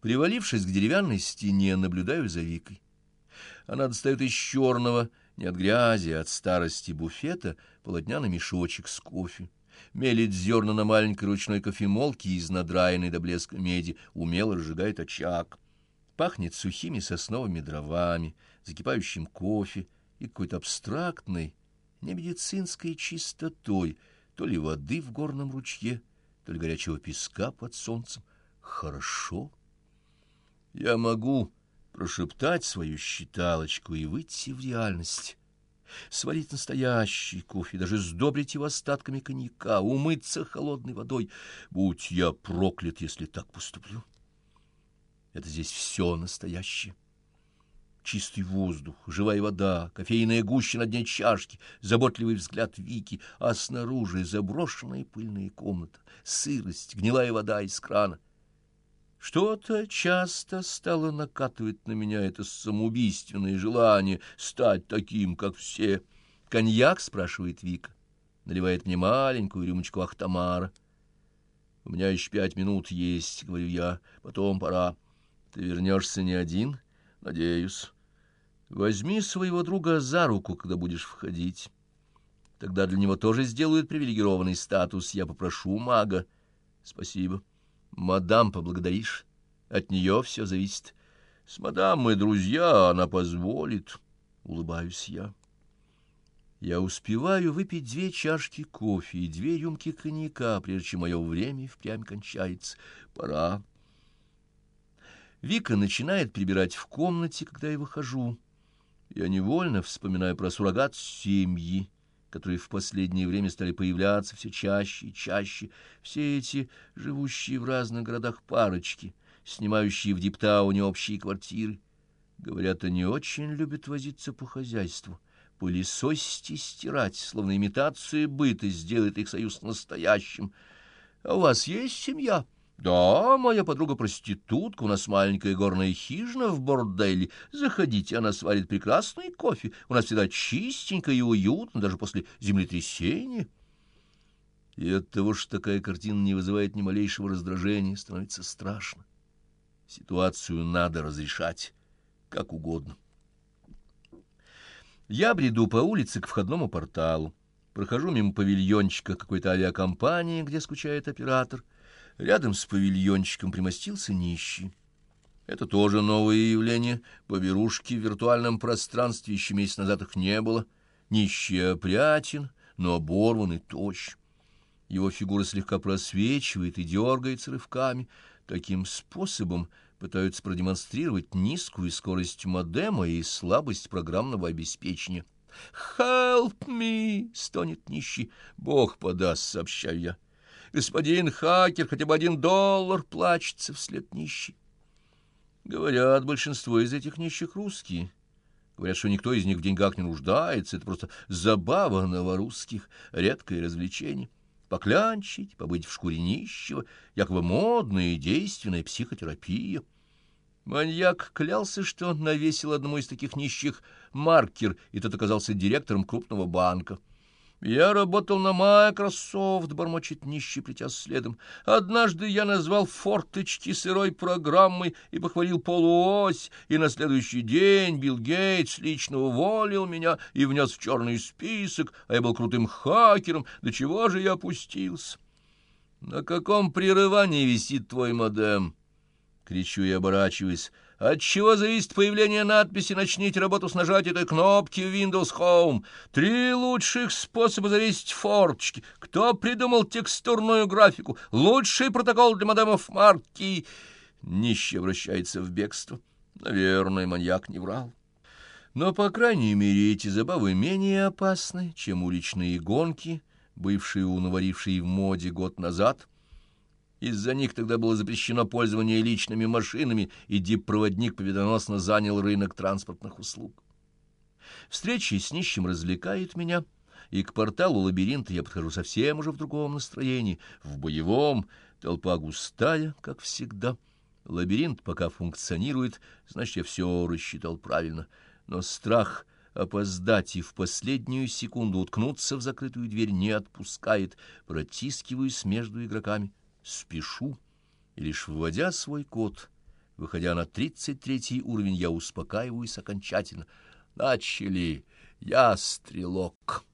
Привалившись к деревянной стене, наблюдаю за Викой. Она достает из черного, не от грязи, а от старости буфета, полотняный мешочек с кофе. Мелит зерна на маленькой ручной кофемолке из надраенной до блеска меди, умело разжигает очаг. Пахнет сухими сосновыми дровами, закипающим кофе и какой-то абстрактной, немедицинской чистотой, то ли воды в горном ручье, то ли горячего песка под солнцем. Хорошо. Я могу прошептать свою считалочку и выйти в реальность, сварить настоящий кофе, даже сдобрить его остатками коньяка, умыться холодной водой. Будь я проклят, если так поступлю. Это здесь все настоящее. Чистый воздух, живая вода, кофейная гуща на дне чашки, заботливый взгляд Вики, а снаружи заброшенная пыльная комната, сырость, гнилая вода из крана — что-то часто стало накатывать на меня это самоубийственное желание стать таким, как все. «Коньяк?» — спрашивает Вика. Наливает мне маленькую рюмочку Ахтамара. «У меня еще пять минут есть», — говорю я. «Потом пора. Ты вернешься не один?» «Надеюсь. Возьми своего друга за руку, когда будешь входить. Тогда для него тоже сделают привилегированный статус. Я попрошу мага». «Спасибо». Мадам поблагодаришь. От нее все зависит. С мадам мы друзья, она позволит. Улыбаюсь я. Я успеваю выпить две чашки кофе и две рюмки коньяка, прежде чем мое время впрямь кончается. Пора. Вика начинает прибирать в комнате, когда я выхожу. Я невольно вспоминаю про суррогат семьи которые в последнее время стали появляться все чаще и чаще, все эти живущие в разных городах парочки, снимающие в Диптауне общие квартиры. Говорят, они очень любят возиться по хозяйству, пылесосить и стирать, словно имитация быта сделает их союз настоящим. А у вас есть семья?» «Да, моя подруга-проститутка, у нас маленькая горная хижина в борделе. Заходите, она сварит прекрасный кофе. У нас всегда чистенько и уютно, даже после землетрясения». И от того, что такая картина не вызывает ни малейшего раздражения, становится страшно. Ситуацию надо разрешать как угодно. Я бреду по улице к входному порталу. Прохожу мимо павильончика какой-то авиакомпании, где скучает оператор — Рядом с павильончиком примостился нищий. Это тоже новое явление. Поберушки в виртуальном пространстве еще месяц назад их не было. Нищий опрятен, но оборван и тощ. Его фигура слегка просвечивает и дергается рывками. Таким способом пытаются продемонстрировать низкую скорость модема и слабость программного обеспечения. «Help me!» — стонет нищий. «Бог подаст», — сообщаю я. Господин хакер, хотя бы один доллар плачется вслед нищий. Говорят, большинство из этих нищих русские. Говорят, что никто из них в деньгах не нуждается. Это просто забава новорусских, редкое развлечение. Поклянчить, побыть в шкуре нищего, якобы модная и действенная психотерапия. Маньяк клялся, что он навесил одному из таких нищих маркер, и тот оказался директором крупного банка. «Я работал на Microsoft», — бормочет нищий, плетя следом. «Однажды я назвал форточки сырой программой и похвалил полуось, и на следующий день Билл Гейтс лично уволил меня и внес в черный список, а я был крутым хакером. До чего же я опустился?» «На каком прерывании висит твой модем?» — кричу я, оборачиваясь. От чего зависит появление надписи «Начните работу с нажатия этой кнопки в Windows Home»? Три лучших способа завесить форточки. Кто придумал текстурную графику? Лучший протокол для модемов марки. Нищий обращается в бегство. Наверное, маньяк не врал. Но, по крайней мере, эти забавы менее опасны, чем уличные гонки, бывшие у наварившей в моде год назад — из-за них тогда было запрещено пользование личными машинами, и диппроводник победоносно занял рынок транспортных услуг. Встречи с нищим развлекают меня, и к порталу лабиринта я подхожу совсем уже в другом настроении, в боевом, толпа густая, как всегда. Лабиринт пока функционирует, значит, я все рассчитал правильно, но страх опоздать и в последнюю секунду уткнуться в закрытую дверь не отпускает, протискиваюсь между игроками спешу, и лишь вводя свой код, Выходя на тридцать третий уровень, я успокаиваюсь окончательно. Начали. Я стрелок.